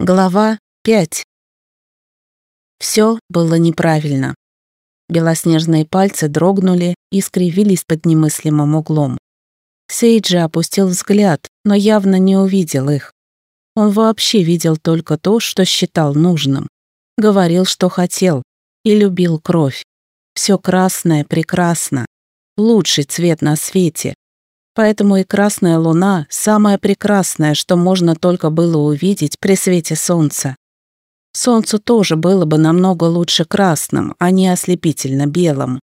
Глава 5. Все было неправильно. Белоснежные пальцы дрогнули и скривились под немыслимым углом. Сейджи опустил взгляд, но явно не увидел их. Он вообще видел только то, что считал нужным. Говорил, что хотел, и любил кровь. Все красное прекрасно. Лучший цвет на свете. Поэтому и красная луна – самое прекрасное, что можно только было увидеть при свете солнца. Солнцу тоже было бы намного лучше красным, а не ослепительно белым.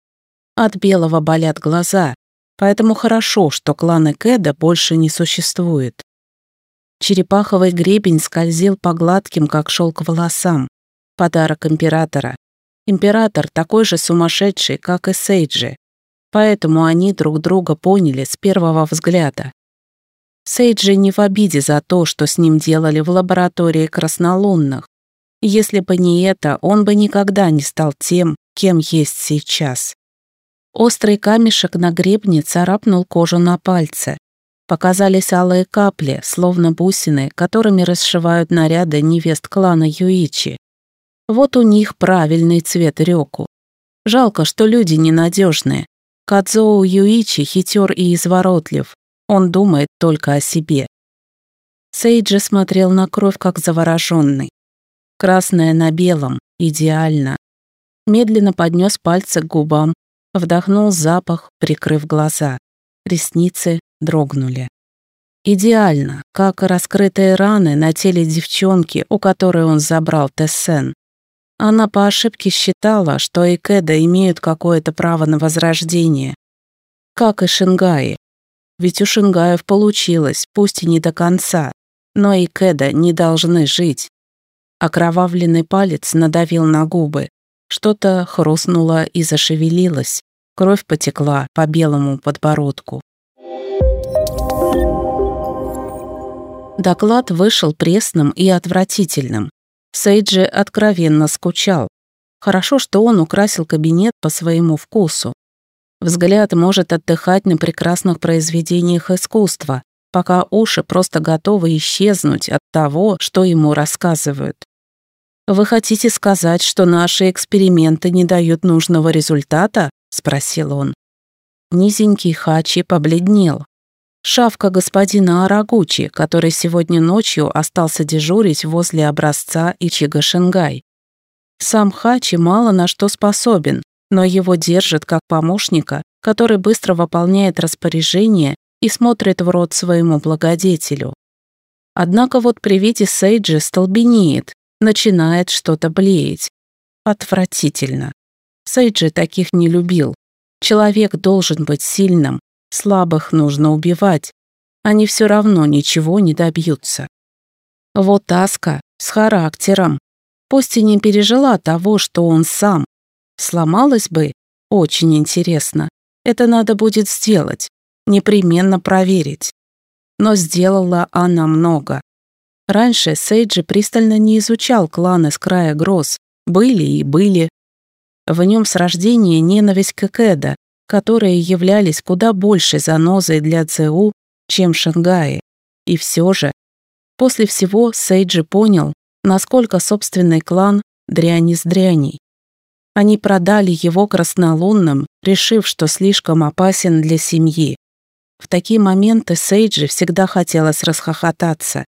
От белого болят глаза, поэтому хорошо, что клана Кэда больше не существует. Черепаховый гребень скользил по гладким, как шелк, волосам. Подарок императора. Император такой же сумасшедший, как и Сейджи, Поэтому они друг друга поняли с первого взгляда. Сейджи не в обиде за то, что с ним делали в лаборатории краснолунных. Если бы не это, он бы никогда не стал тем, кем есть сейчас. Острый камешек на гребне царапнул кожу на пальце. Показались алые капли, словно бусины, которыми расшивают наряды невест клана Юичи. Вот у них правильный цвет рёку. Жалко, что люди ненадежные. Кадзоу Юичи хитер и изворотлив. Он думает только о себе. Сейджи смотрел на кровь, как завороженный. Красная на белом, идеально. Медленно поднес пальцы к губам, вдохнул запах, прикрыв глаза. Ресницы дрогнули. Идеально, как раскрытые раны на теле девчонки, у которой он забрал Тессен. Она по ошибке считала, что Икеда имеют какое-то право на возрождение. Как и Шингаи. Ведь у Шингаев получилось, пусть и не до конца, но Икеда не должны жить. Окровавленный палец надавил на губы. Что-то хрустнуло и зашевелилось. Кровь потекла по белому подбородку. Доклад вышел пресным и отвратительным. Сейджи откровенно скучал. Хорошо, что он украсил кабинет по своему вкусу. Взгляд может отдыхать на прекрасных произведениях искусства, пока уши просто готовы исчезнуть от того, что ему рассказывают. «Вы хотите сказать, что наши эксперименты не дают нужного результата?» — спросил он. Низенький Хачи побледнел. Шавка господина Арагучи, который сегодня ночью остался дежурить возле образца Ичига Шенгай. Сам Хачи мало на что способен, но его держат как помощника, который быстро выполняет распоряжение и смотрит в рот своему благодетелю. Однако вот при виде Сейджи столбенеет, начинает что-то блеять. Отвратительно. Сейджи таких не любил. Человек должен быть сильным, Слабых нужно убивать. Они все равно ничего не добьются. Вот Аска с характером. Пусть и не пережила того, что он сам. Сломалась бы? Очень интересно. Это надо будет сделать. Непременно проверить. Но сделала она много. Раньше Сейджи пристально не изучал кланы с края гроз. Были и были. В нем с рождения ненависть к Экеда, которые являлись куда большей занозой для ЦУ, чем Шангаи. И все же, после всего Сейджи понял, насколько собственный клан дрянь из дряней. Они продали его краснолунным, решив, что слишком опасен для семьи. В такие моменты Сейджи всегда хотелось расхохотаться.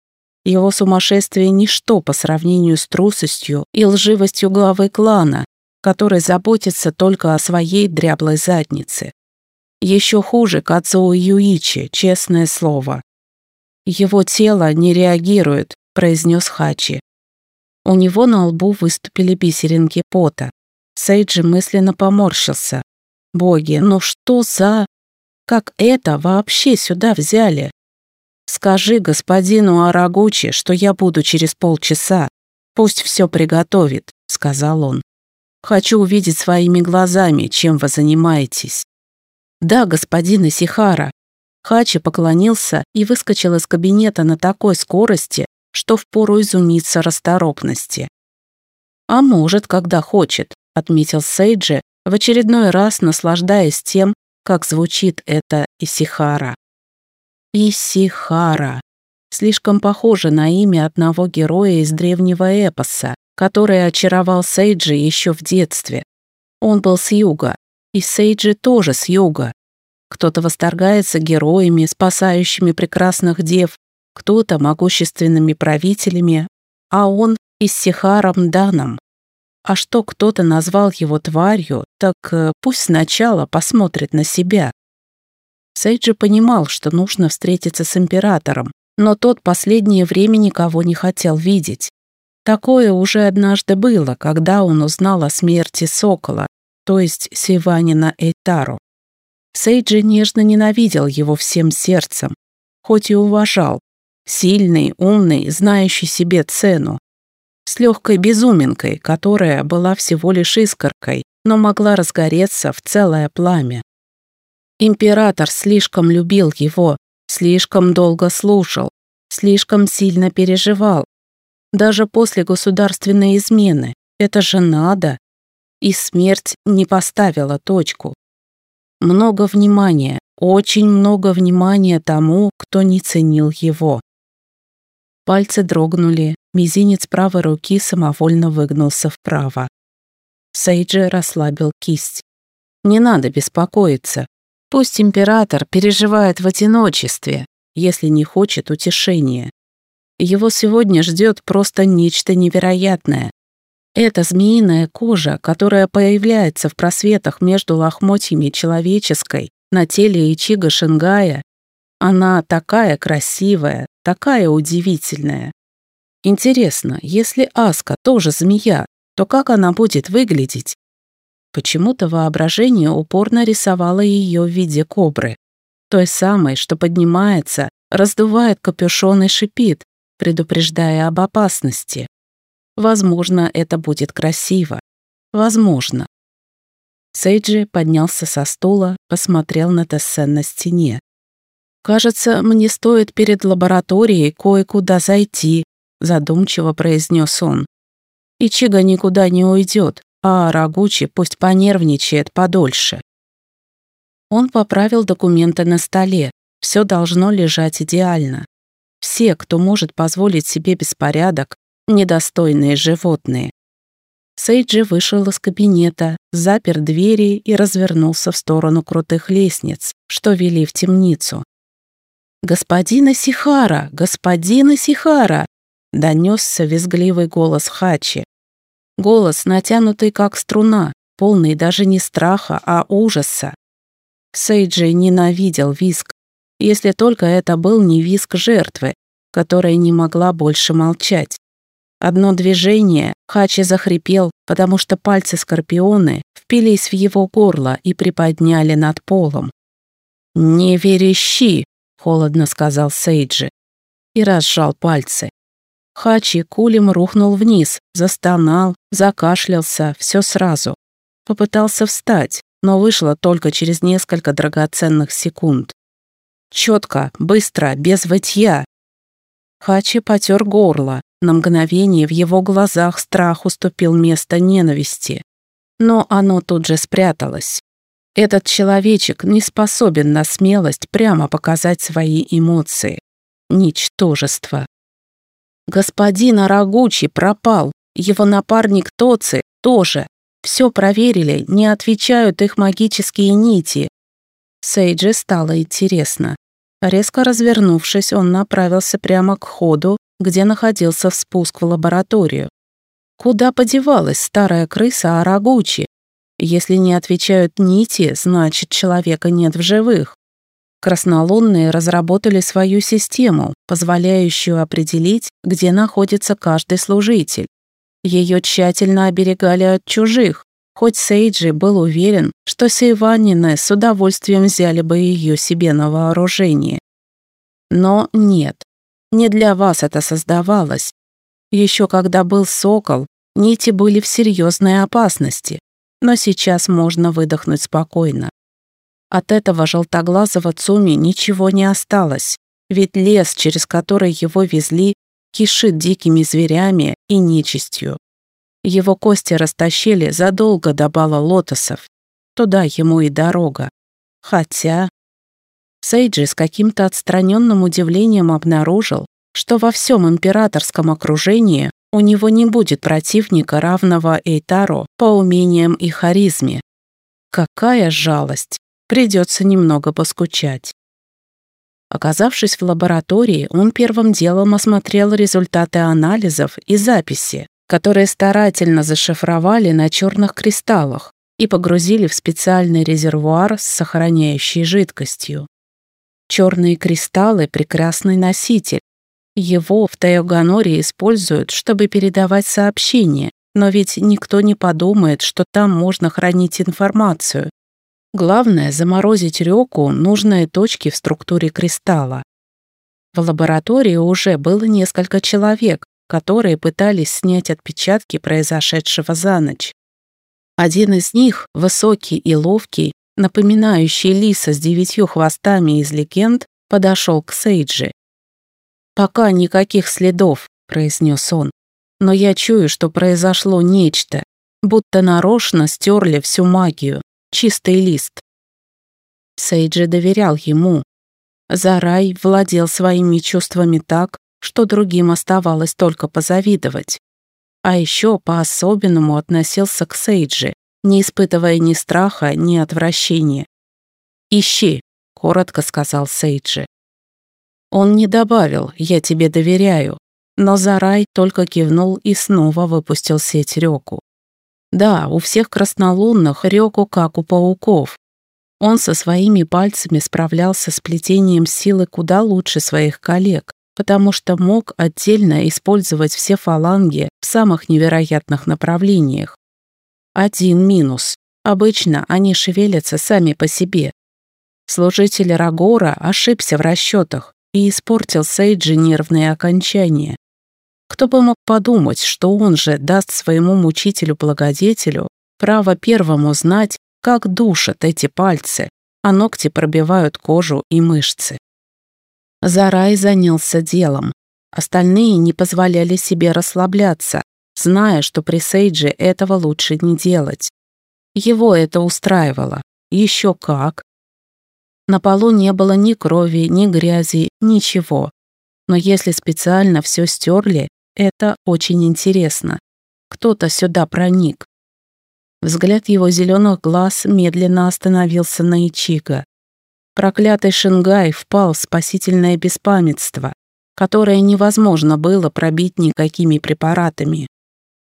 Его сумасшествие – ничто по сравнению с трусостью и лживостью главы клана, который заботится только о своей дряблой заднице. Еще хуже Кацуо Юичи, честное слово. Его тело не реагирует, произнес Хачи. У него на лбу выступили бисеринки пота. Сейджи мысленно поморщился. Боги, ну что за... Как это вообще сюда взяли? Скажи господину Арагучи, что я буду через полчаса. Пусть все приготовит, сказал он. Хочу увидеть своими глазами, чем вы занимаетесь». «Да, господин Исихара». Хачи поклонился и выскочил из кабинета на такой скорости, что впору изумиться расторопности. «А может, когда хочет», — отметил Сейджи, в очередной раз наслаждаясь тем, как звучит это Исихара. Исихара. слишком похоже на имя одного героя из древнего эпоса, который очаровал Сейджи еще в детстве. Он был с юга, и Сейджи тоже с юга. Кто-то восторгается героями, спасающими прекрасных дев, кто-то могущественными правителями, а он Иссихаром Даном. А что кто-то назвал его тварью, так э, пусть сначала посмотрит на себя. Сейджи понимал, что нужно встретиться с императором, но тот последнее время никого не хотел видеть. Такое уже однажды было, когда он узнал о смерти Сокола, то есть Сиванина Эйтару. Сейджи нежно ненавидел его всем сердцем, хоть и уважал. Сильный, умный, знающий себе цену. С легкой безуминкой, которая была всего лишь искоркой, но могла разгореться в целое пламя. Император слишком любил его, слишком долго слушал, слишком сильно переживал. Даже после государственной измены. Это же надо. И смерть не поставила точку. Много внимания, очень много внимания тому, кто не ценил его. Пальцы дрогнули, мизинец правой руки самовольно выгнулся вправо. Сейджи расслабил кисть. «Не надо беспокоиться. Пусть император переживает в одиночестве, если не хочет утешения. Его сегодня ждет просто нечто невероятное. Эта змеиная кожа, которая появляется в просветах между лохмотьями человеческой на теле Ичига Шингая, она такая красивая, такая удивительная. Интересно, если Аска тоже змея, то как она будет выглядеть? Почему-то воображение упорно рисовало ее в виде кобры. Той самой, что поднимается, раздувает капюшон и шипит, предупреждая об опасности. Возможно, это будет красиво. Возможно. Сейджи поднялся со стула, посмотрел на Тессен на стене. «Кажется, мне стоит перед лабораторией кое-куда зайти», задумчиво произнес он. «Ичига никуда не уйдет, а Рагучи пусть понервничает подольше. Он поправил документы на столе. Все должно лежать идеально. Все, кто может позволить себе беспорядок, недостойные животные. Сейджи вышел из кабинета, запер двери и развернулся в сторону крутых лестниц, что вели в темницу. «Господин Сихара! Господин Сихара!» — донесся визгливый голос Хачи. Голос, натянутый как струна, полный даже не страха, а ужаса. Сейджи ненавидел виск, если только это был не виск жертвы, которая не могла больше молчать. Одно движение, Хачи захрипел, потому что пальцы Скорпионы впились в его горло и приподняли над полом. «Не верещи!» — холодно сказал Сейджи и разжал пальцы. Хачи кулем рухнул вниз, застонал, закашлялся, все сразу. Попытался встать, но вышло только через несколько драгоценных секунд. Четко, быстро, без вытья. Хачи потер горло. На мгновение в его глазах страх уступил место ненависти. Но оно тут же спряталось. Этот человечек не способен на смелость прямо показать свои эмоции. Ничтожество. Господин Арагучи пропал, его напарник Тоци тоже. Все проверили, не отвечают их магические нити. Сейджи стало интересно. Резко развернувшись, он направился прямо к ходу, где находился спуск в лабораторию. Куда подевалась старая крыса Арагучи? Если не отвечают нити, значит, человека нет в живых. Краснолунные разработали свою систему, позволяющую определить, где находится каждый служитель. Ее тщательно оберегали от чужих, хоть Сейджи был уверен, что Сейванины с удовольствием взяли бы ее себе на вооружение. Но нет, не для вас это создавалось. Еще когда был сокол, нити были в серьезной опасности, но сейчас можно выдохнуть спокойно. От этого желтоглазого Цуми ничего не осталось, ведь лес, через который его везли, кишит дикими зверями и нечистью. Его кости растащили задолго до бала лотосов. Туда ему и дорога. Хотя... Сейджи с каким-то отстраненным удивлением обнаружил, что во всем императорском окружении у него не будет противника, равного Эйтаро по умениям и харизме. Какая жалость! Придется немного поскучать. Оказавшись в лаборатории, он первым делом осмотрел результаты анализов и записи, которые старательно зашифровали на черных кристаллах и погрузили в специальный резервуар с сохраняющей жидкостью. Черные кристаллы – прекрасный носитель. Его в Тайоганоре используют, чтобы передавать сообщения, но ведь никто не подумает, что там можно хранить информацию. Главное – заморозить реку нужные точки в структуре кристалла. В лаборатории уже было несколько человек, которые пытались снять отпечатки произошедшего за ночь. Один из них, высокий и ловкий, напоминающий лиса с девятью хвостами из легенд, подошел к Сейджи. «Пока никаких следов», — произнес он, «но я чую, что произошло нечто, будто нарочно стерли всю магию, чистый лист». Сейджи доверял ему. Зарай владел своими чувствами так, что другим оставалось только позавидовать. А еще по-особенному относился к Сейджи, не испытывая ни страха, ни отвращения. «Ищи», — коротко сказал Сейджи. Он не добавил «я тебе доверяю», но Зарай только кивнул и снова выпустил сеть Рёку. Да, у всех краснолунных Рёку как у пауков. Он со своими пальцами справлялся с плетением силы куда лучше своих коллег, потому что мог отдельно использовать все фаланги в самых невероятных направлениях. Один минус. Обычно они шевелятся сами по себе. Служитель Рагора ошибся в расчетах и испортил Сейджи нервные окончания. Кто бы мог подумать, что он же даст своему мучителю-благодетелю право первому знать, как душат эти пальцы, а ногти пробивают кожу и мышцы. Зарай занялся делом. Остальные не позволяли себе расслабляться, зная, что при Сейдже этого лучше не делать. Его это устраивало. Еще как. На полу не было ни крови, ни грязи, ничего. Но если специально все стерли, это очень интересно. Кто-то сюда проник. Взгляд его зеленых глаз медленно остановился на Ичиго. Проклятый Шингай впал в спасительное беспамятство, которое невозможно было пробить никакими препаратами.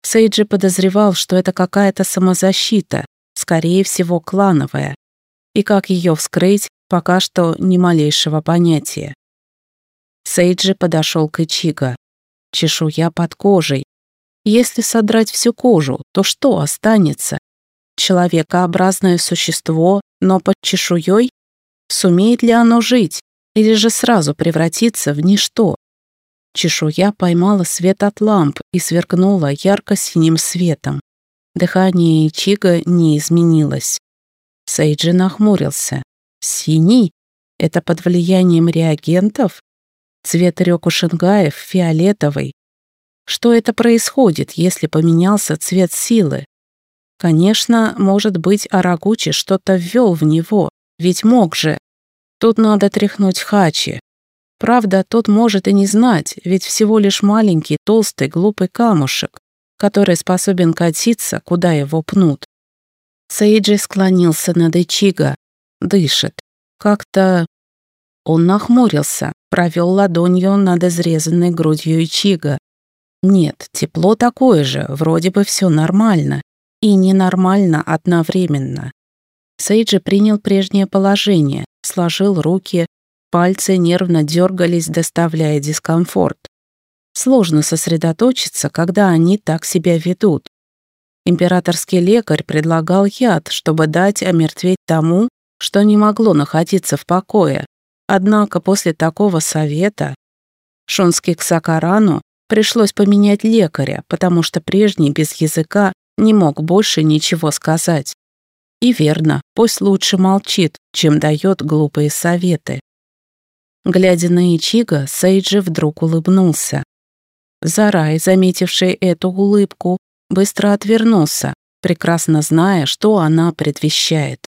Сейджи подозревал, что это какая-то самозащита, скорее всего, клановая, и как ее вскрыть, пока что ни малейшего понятия. Сейджи подошел к Ичиго. Чешуя под кожей. Если содрать всю кожу, то что останется? Человекообразное существо, но под чешуей? Сумеет ли оно жить или же сразу превратиться в ничто? Чешуя поймала свет от ламп и сверкнула ярко-синим светом. Дыхание Ичига не изменилось. Сейджи нахмурился. «Синий? Это под влиянием реагентов? Цвет Рёку Шингаев фиолетовый. Что это происходит, если поменялся цвет силы? Конечно, может быть, Арагучи что-то ввел в него, ведь мог же. Тут надо тряхнуть Хачи. Правда, тот может и не знать, ведь всего лишь маленький, толстый, глупый камушек, который способен катиться, куда его пнут. Сейджи склонился над Ичиго. Дышит. Как-то... Он нахмурился, провел ладонью над изрезанной грудью Ичиго. Нет, тепло такое же, вроде бы все нормально. И ненормально одновременно. Сейджи принял прежнее положение, сложил руки, пальцы нервно дергались, доставляя дискомфорт. Сложно сосредоточиться, когда они так себя ведут. Императорский лекарь предлагал яд, чтобы дать омертветь тому, что не могло находиться в покое. Однако после такого совета Шонски к Сакарану пришлось поменять лекаря, потому что прежний без языка не мог больше ничего сказать. И верно, пусть лучше молчит, чем дает глупые советы. Глядя на Ичига, Сейджи вдруг улыбнулся. Зарай, заметивший эту улыбку, быстро отвернулся, прекрасно зная, что она предвещает.